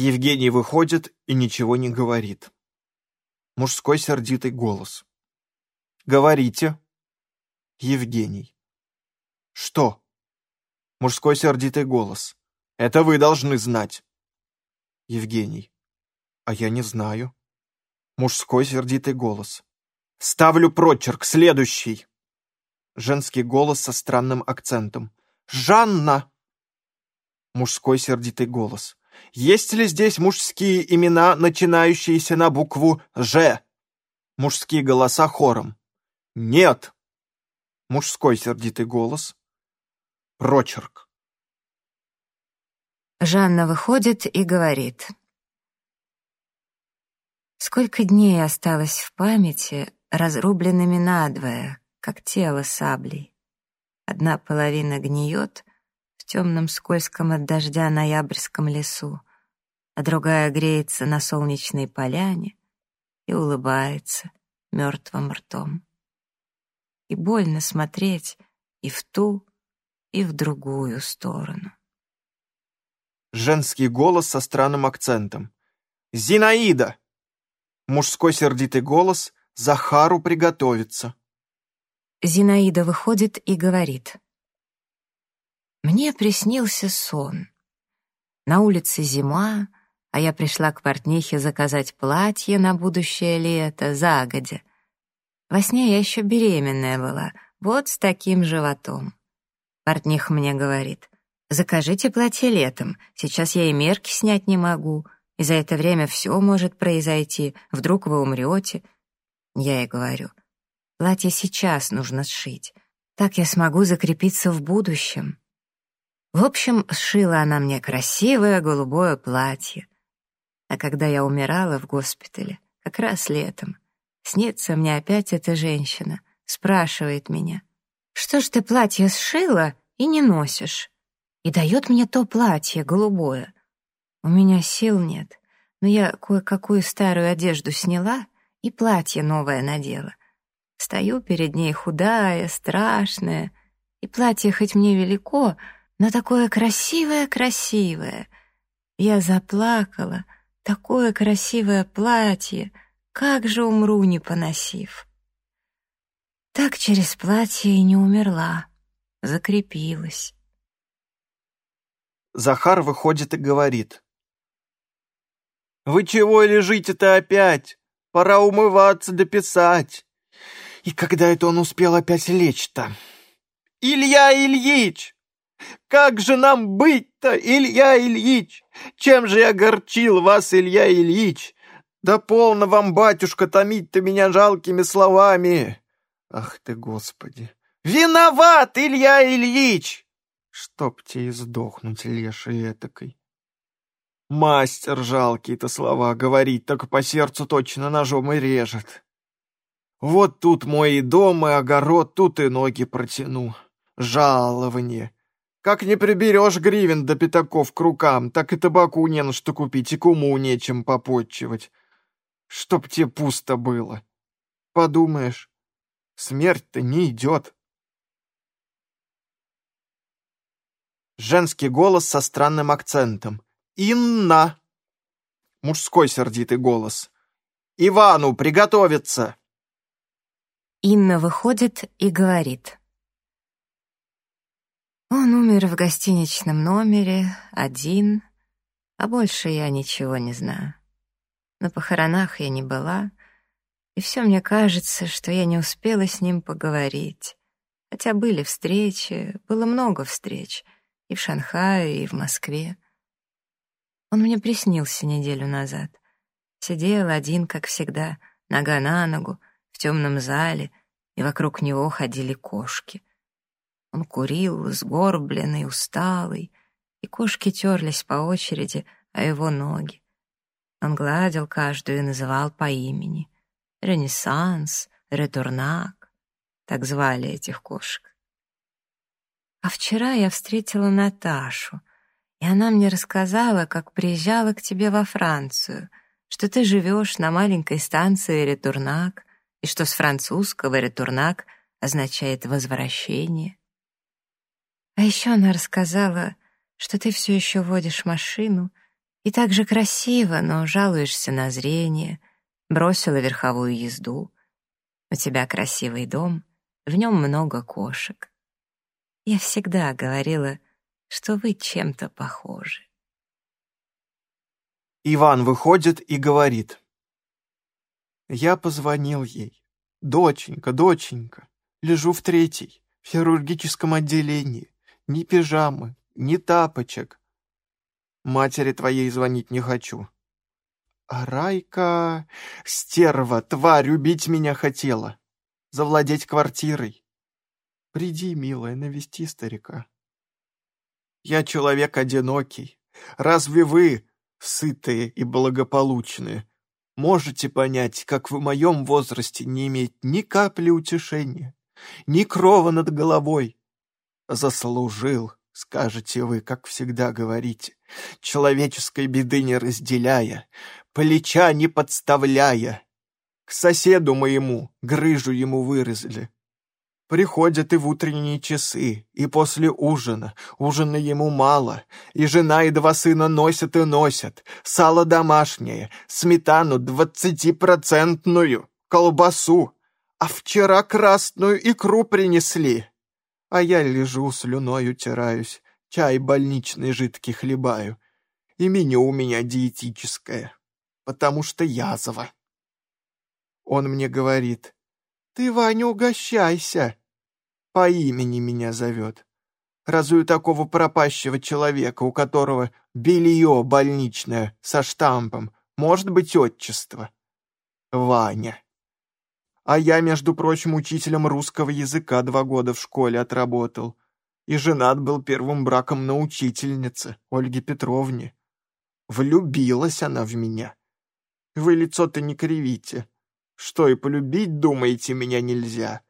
Евгений выходит и ничего не говорит. Мужской сердитый голос. «Говорите». Евгений. «Что?» Мужской сердитый голос. «Это вы должны знать». Евгений. «А я не знаю». Мужской сердитый голос. «Ставлю прочерк, следующий!» Женский голос со странным акцентом. «Жанна!» Мужской сердитый голос. «Есть ли здесь мужские имена, начинающиеся на букву «Ж»?» Мужские голоса хором. «Нет!» Мужской сердитый голос. Прочерк. Жанна выходит и говорит. Сколько дней осталось в памяти, разрубленными надвое, как тело саблей. Одна половина гниет темном скользком от дождя ноябрьском лесу, а другая греется на солнечной поляне и улыбается мертвым ртом. И больно смотреть и в ту, и в другую сторону. Женский голос со странным акцентом. «Зинаида!» Мужской сердитый голос «Захару приготовиться». Зинаида выходит и говорит. Мне приснился сон. На улице зима, а я пришла к портнихе заказать платье на будущее лето, загодя. Во сне я еще беременная была, вот с таким животом. Портних мне говорит, закажите платье летом, сейчас я и мерки снять не могу — и за это время все может произойти, вдруг вы умрете. Я ей говорю, платье сейчас нужно сшить, так я смогу закрепиться в будущем. В общем, сшила она мне красивое голубое платье. А когда я умирала в госпитале, как раз летом, снится мне опять эта женщина, спрашивает меня, «Что ж ты платье сшила и не носишь?» И дает мне то платье голубое. У меня сил нет, но я кое-какую старую одежду сняла и платье новое надела. Стою перед ней худая, страшная, и платье хоть мне велико, но такое красивое-красивое. Я заплакала, такое красивое платье, как же умру, не поносив. Так через платье и не умерла, закрепилась. Захар выходит и говорит. Вы чего лежите-то опять? Пора умываться дописать. И когда это он успел опять лечь-то? Илья Ильич! Как же нам быть-то, Илья Ильич? Чем же я горчил вас, Илья Ильич? Да полно вам, батюшка, томить-то меня жалкими словами. Ах ты, Господи! Виноват, Илья Ильич! Чтоб тебе сдохнуть, леший этакой. Мастер жалкие-то слова говорить, так по сердцу точно ножом и режет. Вот тут мой и дом, и огород, тут и ноги протяну. Жалование. Как не приберешь гривен до пятаков к рукам, так и табаку не на что купить, и куму нечем попотчевать. Чтоб тебе пусто было. Подумаешь, смерть-то не идет. Женский голос со странным акцентом. «Инна!» Мужской сердитый голос. «Ивану приготовиться!» Инна выходит и говорит. Он умер в гостиничном номере, один, а больше я ничего не знаю. На похоронах я не была, и все мне кажется, что я не успела с ним поговорить. Хотя были встречи, было много встреч, и в Шанхае, и в Москве. Он мне приснился неделю назад. Сидел один, как всегда, нога на ногу, в темном зале, и вокруг него ходили кошки. Он курил, сгорбленный, усталый, и кошки терлись по очереди о его ноги. Он гладил каждую и называл по имени. Ренессанс, Ретурнак. Так звали этих кошек. А вчера я встретила Наташу, и она мне рассказала, как приезжала к тебе во Францию, что ты живешь на маленькой станции Ретурнак, и что с французского Ретурнак означает «возвращение». А еще она рассказала, что ты все еще водишь машину И так же красиво, но жалуешься на зрение, бросила верховую езду. У тебя красивый дом, в нем много кошек. Я всегда говорила, что вы чем-то похожи. Иван выходит и говорит. Я позвонил ей. «Доченька, доченька, лежу в третьей, в хирургическом отделении. Ни пижамы, ни тапочек. Матери твоей звонить не хочу. А Райка, стерва, тварь, убить меня хотела. Завладеть квартирой. Приди, милая, навести старика. Я человек одинокий. Разве вы, сытые и благополучные, можете понять, как в моем возрасте не иметь ни капли утешения, ни крова над головой? Заслужил, скажете вы, как всегда говорите, человеческой беды не разделяя, плеча не подставляя. К соседу моему грыжу ему вырезали. Приходят и в утренние часы, и после ужина. Ужина ему мало, и жена и два сына носят и носят. Сало домашнее, сметану двадцатипроцентную, колбасу. А вчера красную икру принесли. А я лежу, слюной утираюсь, чай больничный жидкий хлебаю. И меню у меня диетическое, потому что язва. Он мне говорит, «Ты, Ваня, угощайся!» По имени меня зовет. Разве у такого пропащего человека, у которого белье больничное со штампом, может быть отчество? Ваня. А я, между прочим, учителем русского языка два года в школе отработал. И женат был первым браком на учительнице, Ольге Петровне. Влюбилась она в меня. Вы лицо-то не кривите. Что, и полюбить, думаете, меня нельзя?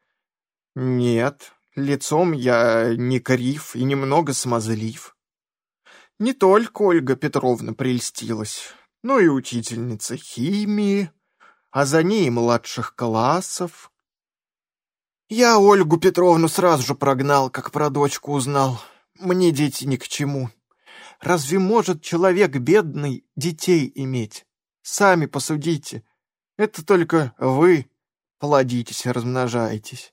Нет, лицом я не крив и немного смазлив. Не только Ольга Петровна прельстилась, но и учительница химии, а за ней младших классов. Я Ольгу Петровну сразу же прогнал, как про дочку узнал. Мне дети ни к чему. Разве может человек бедный детей иметь? Сами посудите. Это только вы плодитесь и размножаетесь.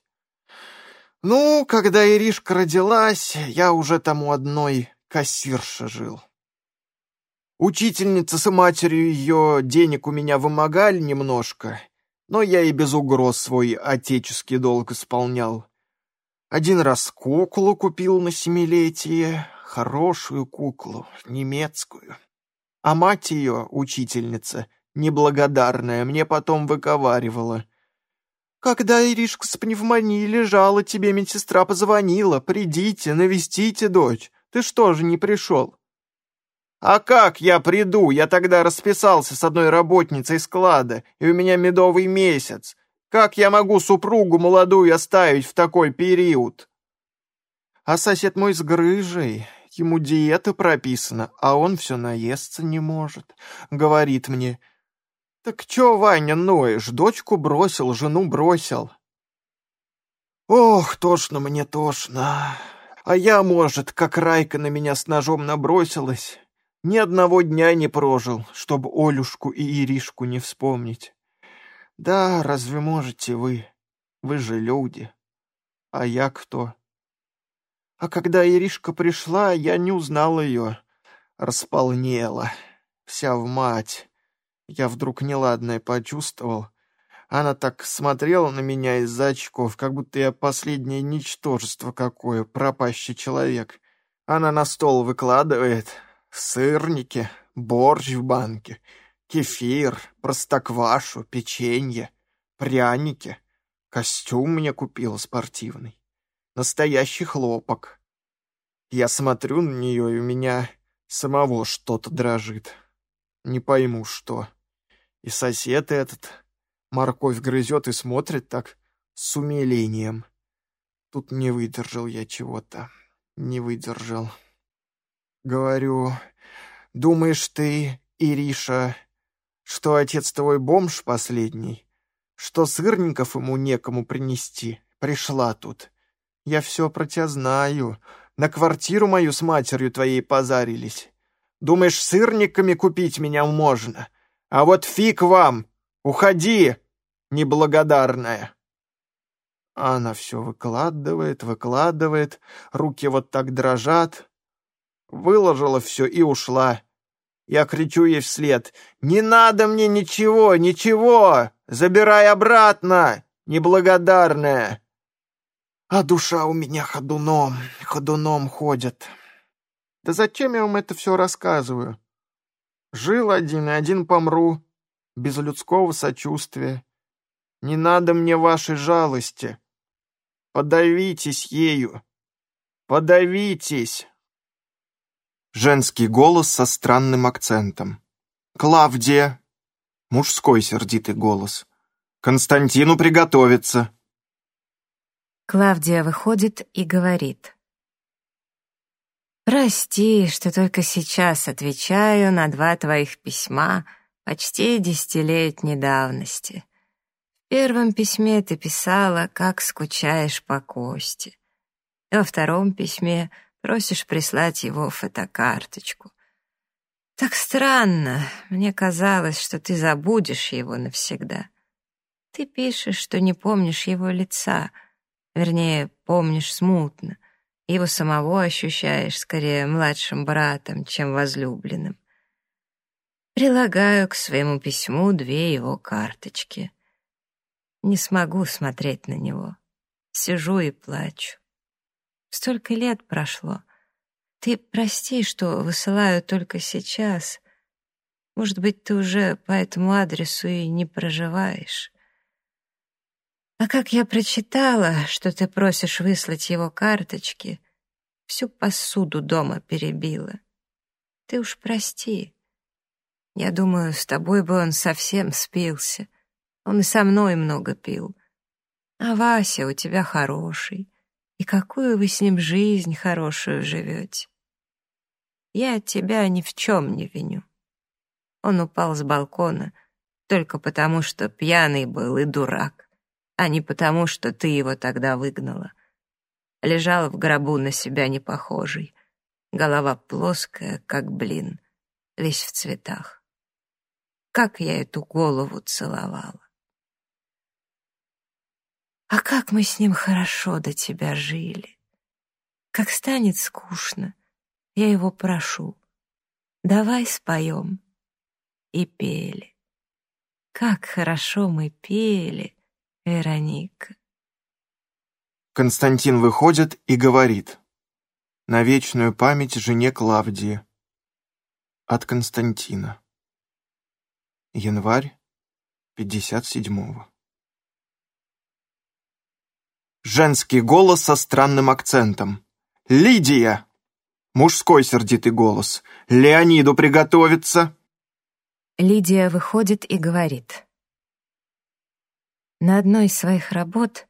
Ну, когда Иришка родилась, я уже тому одной кассирша жил. Учительница с матерью ее денег у меня вымогали немножко, но я и без угроз свой отеческий долг исполнял. Один раз куклу купил на семилетие, хорошую куклу, немецкую. А мать ее, учительница, неблагодарная, мне потом выговаривала. «Когда Иришка с пневмонией лежала, тебе медсестра позвонила. Придите, навестите дочь. Ты что же не пришел?» «А как я приду? Я тогда расписался с одной работницей склада, и у меня медовый месяц. Как я могу супругу молодую оставить в такой период?» «А сосед мой с грыжей, ему диета прописана, а он все наесться не может. Говорит мне, «Так чё, Ваня, ноешь? Дочку бросил, жену бросил». «Ох, тошно мне, тошно. А я, может, как Райка на меня с ножом набросилась, ни одного дня не прожил, чтобы Олюшку и Иришку не вспомнить. Да, разве можете вы? Вы же люди. А я кто?» А когда Иришка пришла, я не узнал ее. Располнела, вся в мать. Я вдруг неладное почувствовал. Она так смотрела на меня из-за очков, как будто я последнее ничтожество какое, пропащий человек. Она на стол выкладывает сырники, борщ в банке, кефир, простоквашу, печенье, пряники. Костюм мне купила спортивный. Настоящий хлопок. Я смотрю на нее, и у меня самого что-то дрожит. Не пойму, что. И сосед этот морковь грызет и смотрит так с умилением. Тут не выдержал я чего-то. Не выдержал. Говорю, думаешь ты, Ириша, что отец твой бомж последний? Что сырников ему некому принести? Пришла тут. Я все про тебя знаю. На квартиру мою с матерью твоей позарились. Думаешь, сырниками купить меня можно? А вот фиг вам! Уходи, неблагодарная!» Она все выкладывает, выкладывает, руки вот так дрожат. Выложила все и ушла. Я кричу ей вслед. «Не надо мне ничего, ничего! Забирай обратно, неблагодарная!» А душа у меня ходуном, ходуном ходит. Да зачем я вам это все рассказываю? Жил один и один помру, без людского сочувствия. Не надо мне вашей жалости. Подавитесь ею. Подавитесь. Женский голос со странным акцентом. «Клавдия!» Мужской сердитый голос. «Константину приготовиться!» Клавдия выходит и говорит. «Прости, что только сейчас отвечаю на два твоих письма почти десятилетней давности. В первом письме ты писала, как скучаешь по Косте. Во втором письме просишь прислать его фотокарточку. Так странно, мне казалось, что ты забудешь его навсегда. Ты пишешь, что не помнишь его лица, вернее, помнишь смутно. Его самого ощущаешь скорее младшим братом, чем возлюбленным. Прилагаю к своему письму две его карточки. Не смогу смотреть на него. Сижу и плачу. Столько лет прошло. Ты прости, что высылаю только сейчас. Может быть, ты уже по этому адресу и не проживаешь. А как я прочитала, что ты просишь выслать его карточки, всю посуду дома перебила. Ты уж прости. Я думаю, с тобой бы он совсем спился. Он и со мной много пил. А Вася у тебя хороший. И какую вы с ним жизнь хорошую живете. Я тебя ни в чем не виню. Он упал с балкона только потому, что пьяный был и дурак, а не потому, что ты его тогда выгнала. Лежал в гробу на себя не похожий, голова плоская, как блин, весь в цветах. Как я эту голову целовала! А как мы с ним хорошо до тебя жили. Как станет скучно, я его прошу. Давай споем. И пели. Как хорошо мы пели, Вероника. Константин выходит и говорит. На вечную память жене Клавдии. От Константина. Январь 57-го. Женский голос со странным акцентом. «Лидия!» Мужской сердитый голос. «Леониду приготовиться!» Лидия выходит и говорит. На одной из своих работ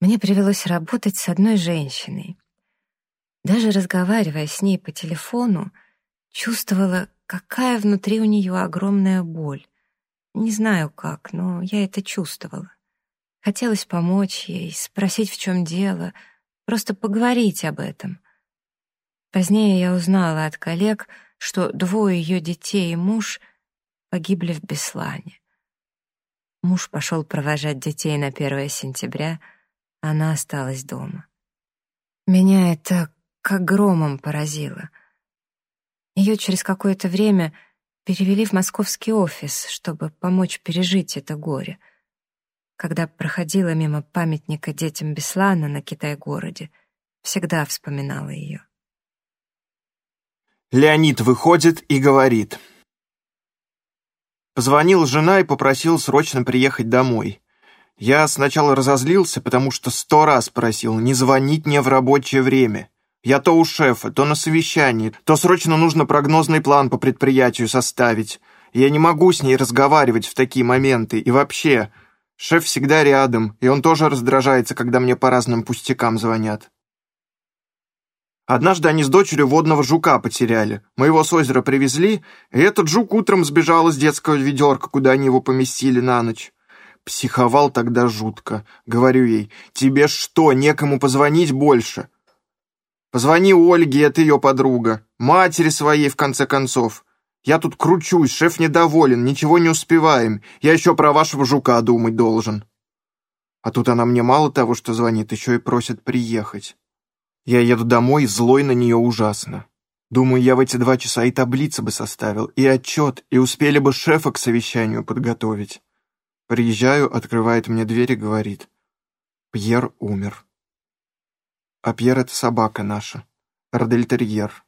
мне привелось работать с одной женщиной. Даже разговаривая с ней по телефону, чувствовала, какая внутри у нее огромная боль. Не знаю как, но я это чувствовала. Хотелось помочь ей, спросить, в чем дело, просто поговорить об этом. Позднее я узнала от коллег, что двое ее детей и муж погибли в Беслане. Муж пошел провожать детей на 1 сентября, она осталась дома. Меня это как громом поразило. Ее через какое-то время перевели в московский офис, чтобы помочь пережить это горе — когда проходила мимо памятника детям Беслана на Китай-городе, всегда вспоминала ее. Леонид выходит и говорит. Позвонил жена и попросил срочно приехать домой. Я сначала разозлился, потому что сто раз просил не звонить мне в рабочее время. Я то у шефа, то на совещании, то срочно нужно прогнозный план по предприятию составить. Я не могу с ней разговаривать в такие моменты. И вообще, Шеф всегда рядом, и он тоже раздражается, когда мне по разным пустякам звонят. Однажды они с дочерью водного жука потеряли. Мы его с озера привезли, и этот жук утром сбежал из детского ведерка, куда они его поместили на ночь. Психовал тогда жутко. Говорю ей, тебе что, некому позвонить больше? Позвони Ольге, это ее подруга. Матери своей, в конце концов. Я тут кручусь, шеф недоволен, ничего не успеваем. Я еще про вашего жука думать должен. А тут она мне мало того, что звонит, еще и просит приехать. Я еду домой, злой на нее ужасно. Думаю, я в эти два часа и таблицы бы составил, и отчет, и успели бы шефа к совещанию подготовить. Приезжаю, открывает мне дверь и говорит. Пьер умер. А Пьер — это собака наша, родельтерьер.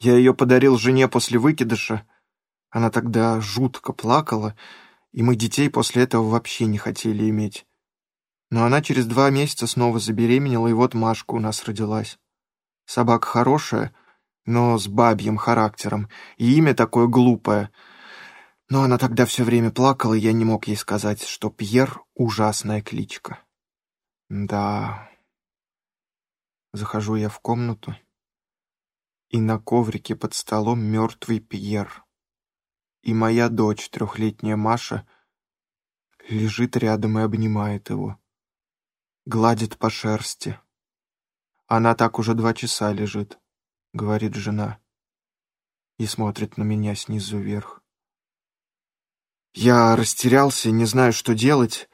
Я ее подарил жене после выкидыша. Она тогда жутко плакала, и мы детей после этого вообще не хотели иметь. Но она через два месяца снова забеременела, и вот Машка у нас родилась. Собака хорошая, но с бабьим характером, и имя такое глупое. Но она тогда все время плакала, и я не мог ей сказать, что Пьер — ужасная кличка. Да... Захожу я в комнату и на коврике под столом мертвый Пьер. И моя дочь, трехлетняя Маша, лежит рядом и обнимает его. Гладит по шерсти. Она так уже два часа лежит, говорит жена. И смотрит на меня снизу вверх. Я растерялся, не знаю, что делать.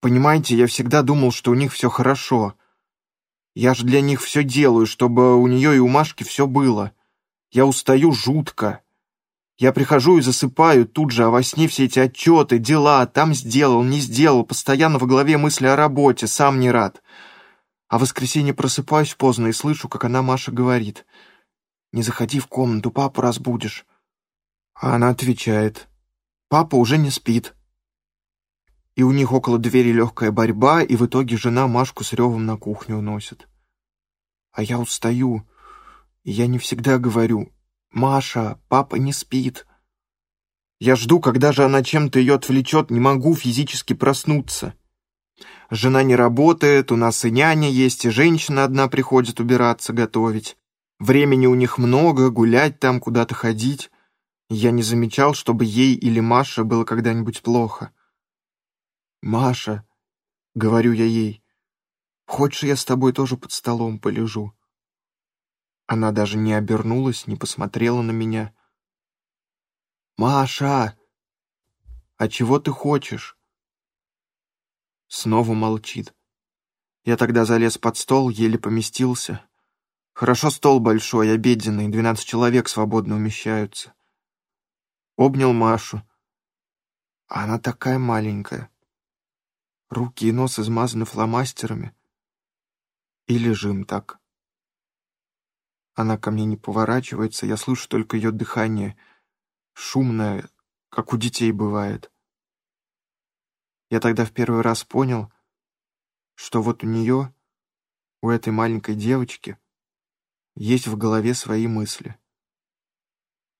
Понимаете, я всегда думал, что у них все хорошо — я же для них все делаю, чтобы у нее и у Машки все было. Я устаю жутко. Я прихожу и засыпаю тут же, а во сне все эти отчеты, дела, там сделал, не сделал, постоянно в голове мысли о работе, сам не рад. А в воскресенье просыпаюсь поздно и слышу, как она Маша говорит. «Не заходи в комнату, папу разбудишь». А она отвечает. «Папа уже не спит» и у них около двери легкая борьба, и в итоге жена Машку с ревом на кухню уносит. А я устаю, и я не всегда говорю «Маша, папа не спит». Я жду, когда же она чем-то ее отвлечет, не могу физически проснуться. Жена не работает, у нас и няня есть, и женщина одна приходит убираться, готовить. Времени у них много, гулять там, куда-то ходить. Я не замечал, чтобы ей или Маше было когда-нибудь плохо. «Маша», — говорю я ей, — «хочешь, я с тобой тоже под столом полежу?» Она даже не обернулась, не посмотрела на меня. «Маша! А чего ты хочешь?» Снова молчит. Я тогда залез под стол, еле поместился. Хорошо стол большой, обеденный, двенадцать человек свободно умещаются. Обнял Машу. Она такая маленькая. Руки и нос измазаны фломастерами. И лежим так. Она ко мне не поворачивается, я слышу только ее дыхание, шумное, как у детей бывает. Я тогда в первый раз понял, что вот у нее, у этой маленькой девочки, есть в голове свои мысли.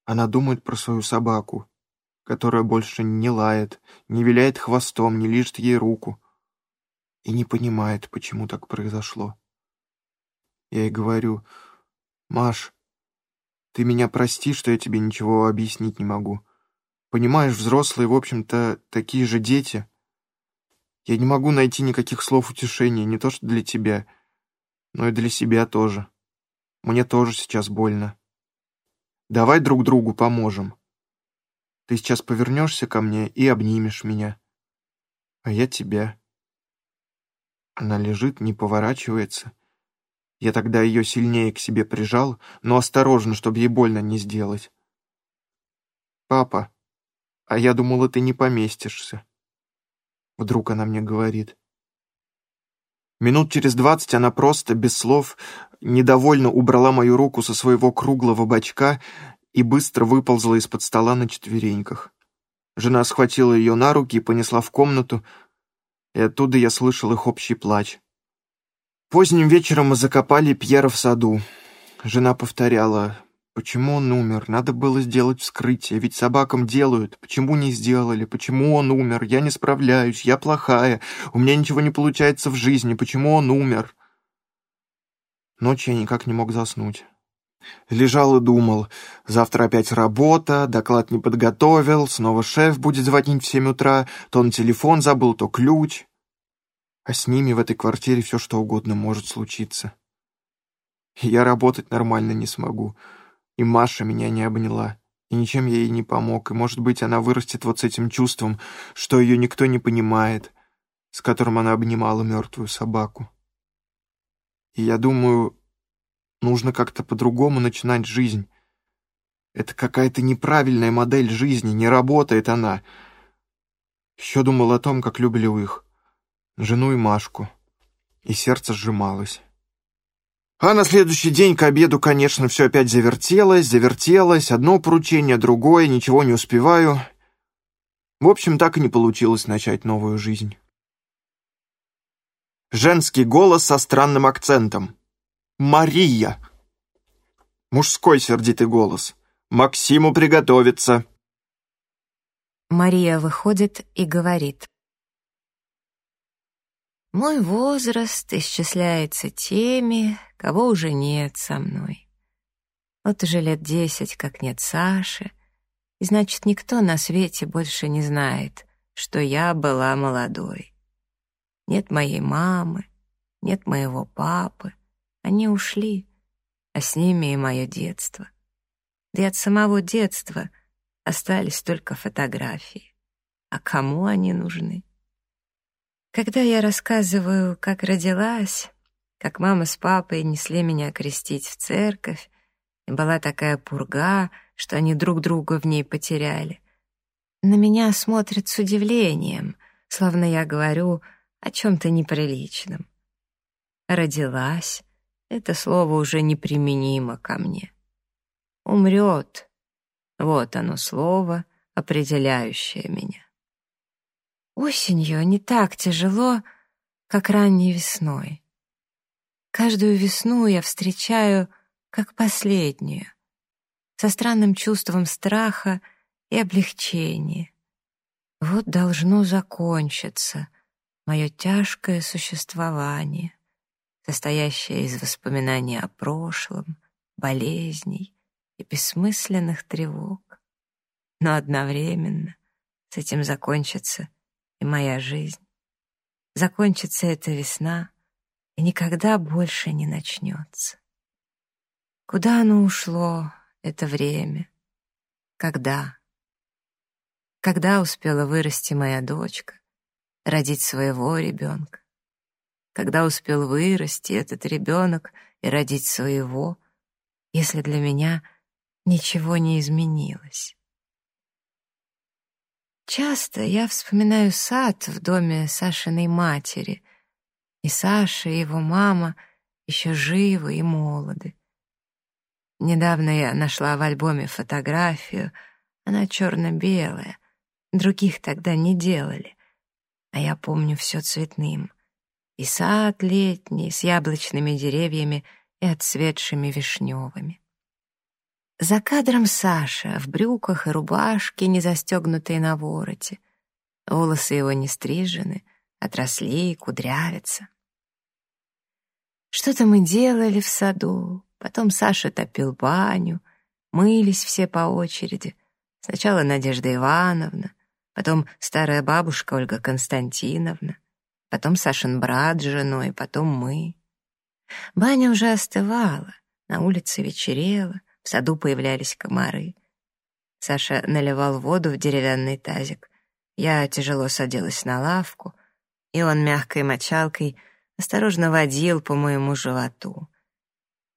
Она думает про свою собаку, которая больше не лает, не виляет хвостом, не лижет ей руку, и не понимает, почему так произошло. Я ей говорю, «Маш, ты меня прости, что я тебе ничего объяснить не могу. Понимаешь, взрослые, в общем-то, такие же дети. Я не могу найти никаких слов утешения, не то что для тебя, но и для себя тоже. Мне тоже сейчас больно. Давай друг другу поможем. Ты сейчас повернешься ко мне и обнимешь меня, а я тебя». Она лежит, не поворачивается. Я тогда ее сильнее к себе прижал, но осторожно, чтобы ей больно не сделать. «Папа, а я думала, ты не поместишься». Вдруг она мне говорит. Минут через двадцать она просто, без слов, недовольно убрала мою руку со своего круглого бачка и быстро выползла из-под стола на четвереньках. Жена схватила ее на руки и понесла в комнату, и оттуда я слышал их общий плач. Поздним вечером мы закопали Пьера в саду. Жена повторяла, почему он умер, надо было сделать вскрытие, ведь собакам делают, почему не сделали, почему он умер, я не справляюсь, я плохая, у меня ничего не получается в жизни, почему он умер. Ночью я никак не мог заснуть. Лежал и думал, завтра опять работа, доклад не подготовил, снова шеф будет звонить в семь утра, то он телефон забыл, то ключ. А с ними в этой квартире все что угодно может случиться. Я работать нормально не смогу. И Маша меня не обняла. И ничем я ей не помог. И, может быть, она вырастет вот с этим чувством, что ее никто не понимает, с которым она обнимала мертвую собаку. И я думаю, нужно как-то по-другому начинать жизнь. Это какая-то неправильная модель жизни, не работает она. Еще думал о том, как люблю их, жену и Машку, и сердце сжималось. А на следующий день к обеду, конечно, все опять завертелось, завертелось, одно поручение, другое, ничего не успеваю. В общем, так и не получилось начать новую жизнь. Женский голос со странным акцентом. «Мария!» Мужской сердитый голос. «Максиму приготовиться!» Мария выходит и говорит. Мой возраст исчисляется теми, кого уже нет со мной. Вот уже лет десять, как нет Саши, и значит, никто на свете больше не знает, что я была молодой. Нет моей мамы, нет моего папы, они ушли, а с ними и мое детство. Да и от самого детства остались только фотографии. А кому они нужны? Когда я рассказываю, как родилась, как мама с папой несли меня крестить в церковь, и была такая пурга, что они друг друга в ней потеряли, на меня смотрят с удивлением, словно я говорю о чем-то неприличном. Родилась — это слово уже неприменимо ко мне. Умрет — вот оно слово, определяющее меня. Осенью не так тяжело, как ранней весной. Каждую весну я встречаю как последнюю, со странным чувством страха и облегчения. Вот должно закончиться мое тяжкое существование, состоящее из воспоминаний о прошлом, болезней и бессмысленных тревог. Но одновременно с этим закончится и моя жизнь. Закончится эта весна и никогда больше не начнется. Куда оно ушло, это время? Когда? Когда успела вырасти моя дочка, родить своего ребенка? Когда успел вырасти этот ребенок и родить своего, если для меня ничего не изменилось? Часто я вспоминаю сад в доме Сашиной матери. И Саша, и его мама еще живы и молоды. Недавно я нашла в альбоме фотографию. Она черно-белая. Других тогда не делали. А я помню все цветным. И сад летний с яблочными деревьями и отцветшими вишневыми. За кадром Саша в брюках и рубашке, не застегнутые на вороте. Волосы его не стрижены, отросли и кудрявятся. Что-то мы делали в саду, потом Саша топил баню, мылись все по очереди. Сначала Надежда Ивановна, потом старая бабушка Ольга Константиновна, потом Сашин брат с женой, потом мы. Баня уже остывала, на улице вечерело — в саду появлялись комары. Саша наливал воду в деревянный тазик. Я тяжело садилась на лавку, и он мягкой мочалкой осторожно водил по моему животу.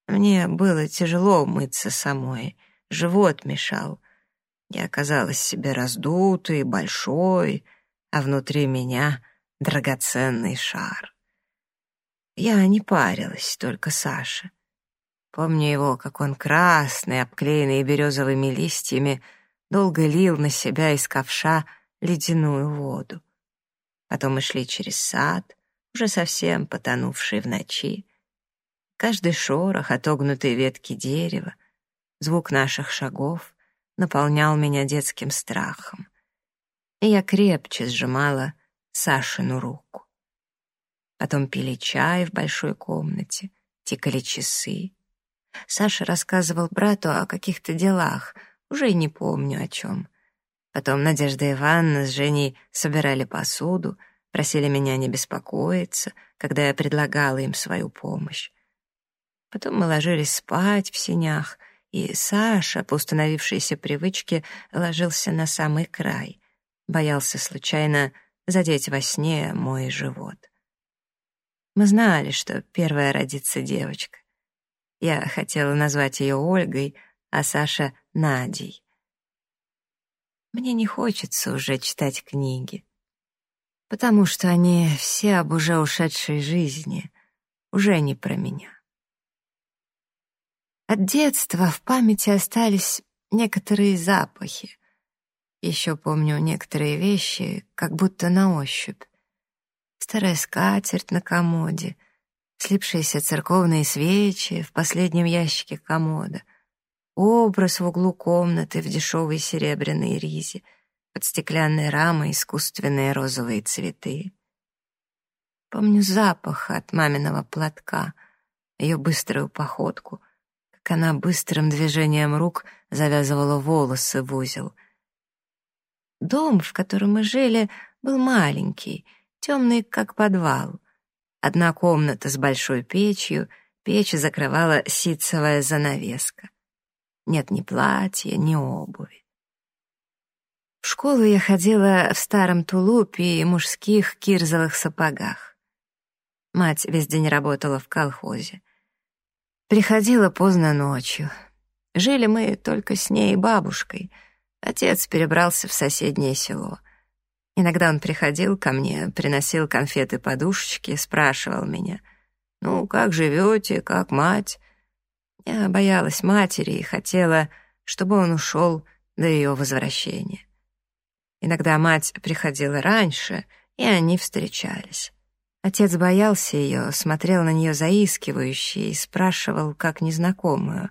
Мне было тяжело мыться самой, живот мешал. Я оказалась себе раздутой, большой, а внутри меня драгоценный шар. Я не парилась, только Саша. Помню его, как он красный, обклеенный березовыми листьями, долго лил на себя из ковша ледяную воду. Потом мы шли через сад, уже совсем потонувший в ночи. Каждый шорох, отогнутые ветки дерева, звук наших шагов наполнял меня детским страхом. И я крепче сжимала Сашину руку. Потом пили чай в большой комнате, тикали часы. Саша рассказывал брату о каких-то делах, уже и не помню о чем. Потом Надежда Ивановна с Женей собирали посуду, просили меня не беспокоиться, когда я предлагала им свою помощь. Потом мы ложились спать в сенях, и Саша, по установившейся привычке, ложился на самый край. Боялся случайно задеть во сне мой живот. Мы знали, что первая родится девочка. Я хотела назвать ее Ольгой, а Саша — Надей. Мне не хочется уже читать книги, потому что они все об уже ушедшей жизни, уже не про меня. От детства в памяти остались некоторые запахи. Еще помню некоторые вещи, как будто на ощупь. Старая скатерть на комоде, слипшиеся церковные свечи в последнем ящике комода, образ в углу комнаты в дешевой серебряной ризе, под стеклянной рамой искусственные розовые цветы. Помню запах от маминого платка, ее быструю походку, как она быстрым движением рук завязывала волосы в узел. Дом, в котором мы жили, был маленький, темный, как подвал. Одна комната с большой печью, печь закрывала ситцевая занавеска. Нет ни платья, ни обуви. В школу я ходила в старом тулупе и мужских кирзовых сапогах. Мать весь день работала в колхозе. Приходила поздно ночью. Жили мы только с ней и бабушкой. Отец перебрался в соседнее село. Иногда он приходил ко мне, приносил конфеты-подушечки, спрашивал меня, «Ну, как живете, как мать?» Я боялась матери и хотела, чтобы он ушел до ее возвращения. Иногда мать приходила раньше, и они встречались. Отец боялся ее, смотрел на нее заискивающе и спрашивал, как незнакомую.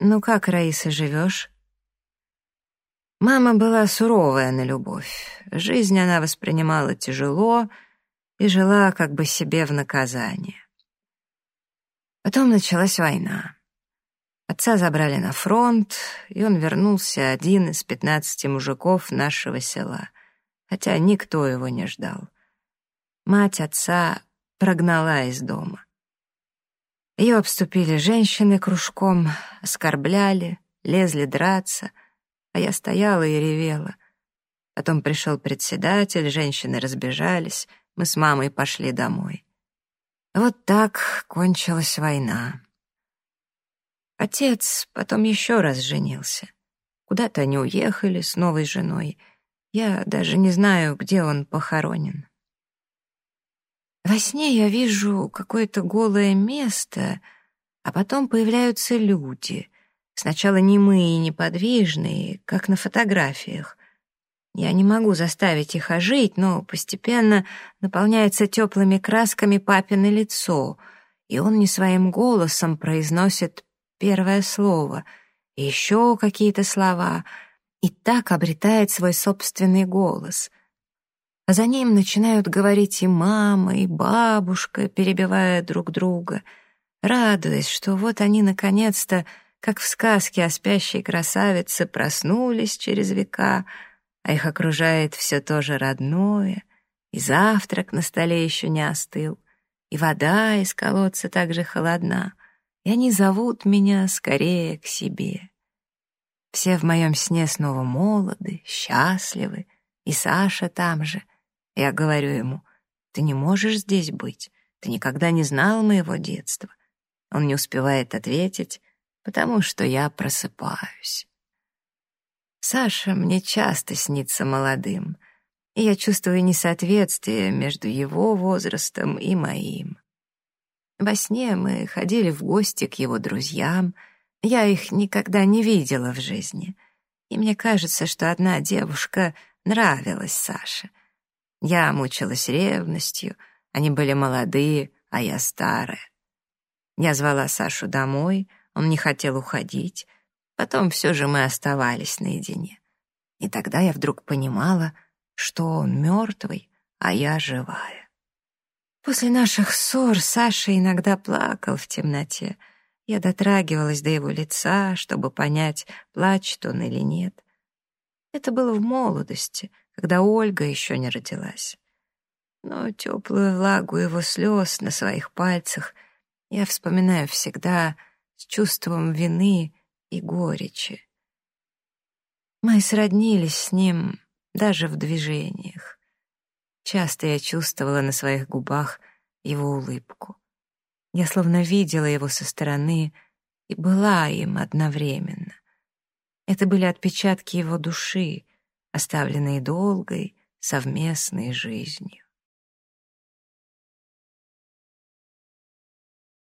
«Ну как, Раиса, живешь?» Мама была суровая на любовь. Жизнь она воспринимала тяжело и жила как бы себе в наказание. Потом началась война. Отца забрали на фронт, и он вернулся один из пятнадцати мужиков нашего села, хотя никто его не ждал. Мать отца прогнала из дома. Ее обступили женщины кружком, оскорбляли, лезли драться — а я стояла и ревела. Потом пришел председатель, женщины разбежались, мы с мамой пошли домой. Вот так кончилась война. Отец потом еще раз женился. Куда-то они уехали с новой женой. Я даже не знаю, где он похоронен. Во сне я вижу какое-то голое место, а потом появляются люди. Сначала немые и неподвижные, как на фотографиях. Я не могу заставить их ожить, но постепенно наполняется теплыми красками папино лицо, и он не своим голосом произносит первое слово, еще какие-то слова, и так обретает свой собственный голос. А за ним начинают говорить и мама, и бабушка, перебивая друг друга, радуясь, что вот они наконец-то как в сказке о спящей красавице, проснулись через века, а их окружает все то же родное, и завтрак на столе еще не остыл, и вода из колодца так же холодна, и они зовут меня скорее к себе. Все в моем сне снова молоды, счастливы, и Саша там же. Я говорю ему, ты не можешь здесь быть, ты никогда не знал моего детства. Он не успевает ответить, потому что я просыпаюсь. Саша мне часто снится молодым, и я чувствую несоответствие между его возрастом и моим. Во сне мы ходили в гости к его друзьям, я их никогда не видела в жизни, и мне кажется, что одна девушка нравилась Саше. Я мучилась ревностью, они были молодые, а я старая. Я звала Сашу домой — он не хотел уходить. Потом все же мы оставались наедине. И тогда я вдруг понимала, что он мертвый, а я живая. После наших ссор Саша иногда плакал в темноте. Я дотрагивалась до его лица, чтобы понять, плачет он или нет. Это было в молодости, когда Ольга еще не родилась. Но теплую влагу его слез на своих пальцах я вспоминаю всегда с чувством вины и горечи. Мы сроднились с ним даже в движениях. Часто я чувствовала на своих губах его улыбку. Я словно видела его со стороны и была им одновременно. Это были отпечатки его души, оставленные долгой совместной жизнью.